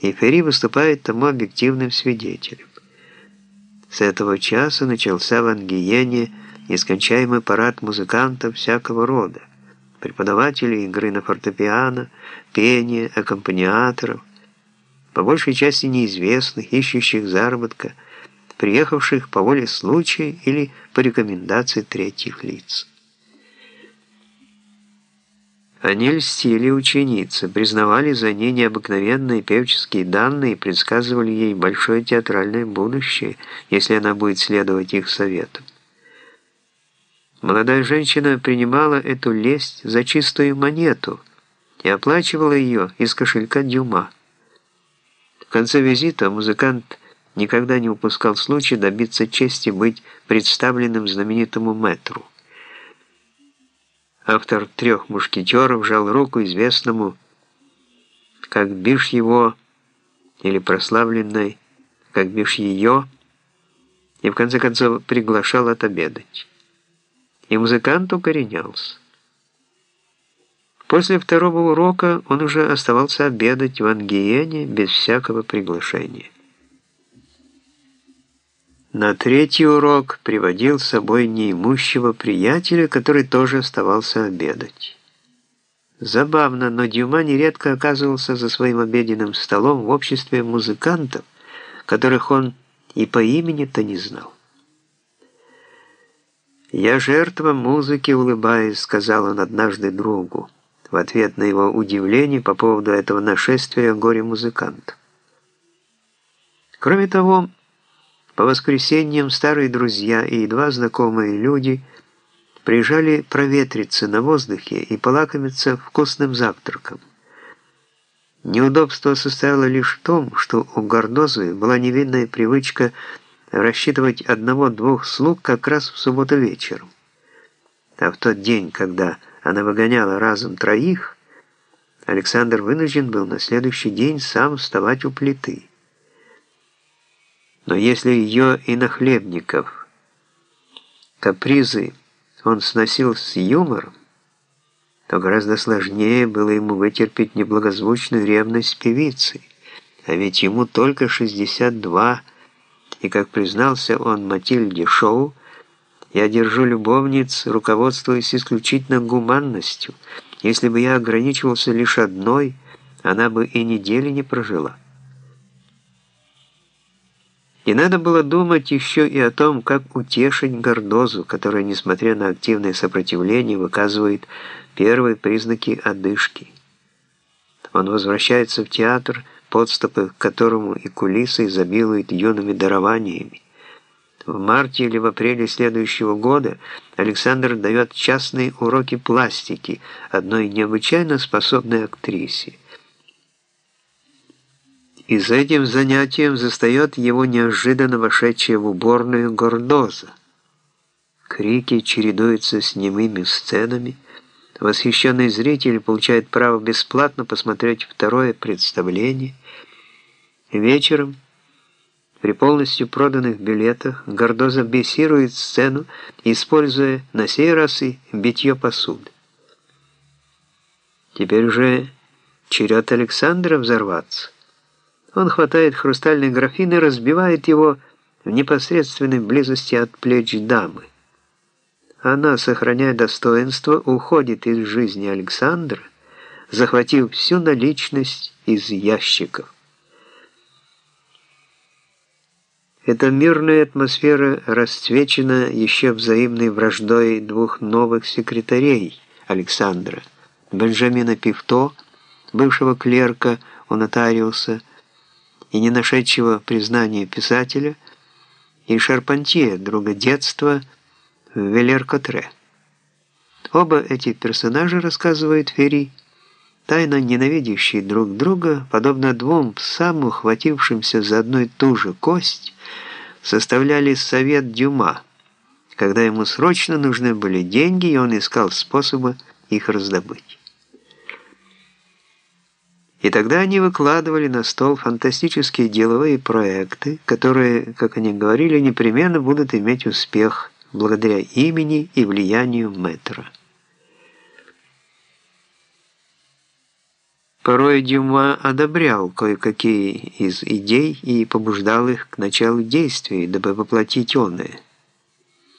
и выступает тому объективным свидетелем. С этого часа начался в Ангиене нескончаемый парад музыкантов всякого рода, преподавателей игры на фортепиано, пения, аккомпаниаторов, по большей части неизвестных, ищущих заработка, приехавших по воле случая или по рекомендации третьих лиц. Они льстили ученицы, признавали за ней необыкновенные певческие данные и предсказывали ей большое театральное будущее, если она будет следовать их советам. Молодая женщина принимала эту лесть за чистую монету и оплачивала ее из кошелька Дюма. В конце визита музыкант никогда не упускал случая добиться чести быть представленным знаменитому мэтру. Автор «Трех мушкетеров» жал руку известному, как бишь его, или прославленной, как бишь ее, и в конце концов приглашал отобедать. И музыкант укоренялся. После второго урока он уже оставался обедать в Ангиене без всякого приглашения. На третий урок приводил с собой неимущего приятеля, который тоже оставался обедать. Забавно, но Дюма нередко оказывался за своим обеденным столом в обществе музыкантов, которых он и по имени-то не знал. «Я жертва музыки, улыбаясь», — сказал он однажды другу, в ответ на его удивление по поводу этого нашествия горе-музыканта. Кроме того, по воскресеньям старые друзья и едва знакомые люди приезжали проветриться на воздухе и полакомиться вкусным завтраком. Неудобство состояло лишь в том, что у Гордозы была невинная привычка рассчитывать одного-двух слуг как раз в субботу вечером. А в тот день, когда она выгоняла разом троих, Александр вынужден был на следующий день сам вставать у плиты. Но если ее и нахлебников капризы он сносил с юмором, то гораздо сложнее было ему вытерпеть неблагозвучную ревность певицы, а ведь ему только 62, и, как признался он Матильде Шоу, «Я держу любовниц, руководствуясь исключительно гуманностью. Если бы я ограничивался лишь одной, она бы и недели не прожила». И надо было думать еще и о том, как утешить Гордозу, которая, несмотря на активное сопротивление, выказывает первые признаки одышки. Он возвращается в театр, подступы к которому и кулисы изобилуют юными дарованиями. В марте или в апреле следующего года Александр дает частные уроки пластики одной необычайно способной актрисе – и за этим занятием застает его неожиданно вошедшая в уборную гордоза. Крики чередуются с немыми сценами. Восхищенный зритель получает право бесплатно посмотреть второе представление. Вечером, при полностью проданных билетах, Гордоза бесирует сцену, используя на сей раз и битье посуды. Теперь уже черед Александра взорваться. Он хватает хрустальный графин и разбивает его в непосредственной близости от плеч дамы. Она, сохраняя достоинство, уходит из жизни Александра, захватив всю наличность из ящиков. Эта мирная атмосфера расцвечена еще взаимной враждой двух новых секретарей Александра, Бенджамина Пивто, бывшего клерка у нотариуса, и не нашедшего признания писателя, и Шарпантье, друга детства, в Велер-Котре. Оба эти персонажа, рассказывает Ферри, тайно ненавидящие друг друга, подобно двум псам, ухватившимся за одну и ту же кость, составляли совет Дюма, когда ему срочно нужны были деньги, и он искал способы их раздобыть. И тогда они выкладывали на стол фантастические деловые проекты, которые, как они говорили, непременно будут иметь успех благодаря имени и влиянию мэтра. Порой Дюма одобрял кое-какие из идей и побуждал их к началу действий, дабы воплотить оное.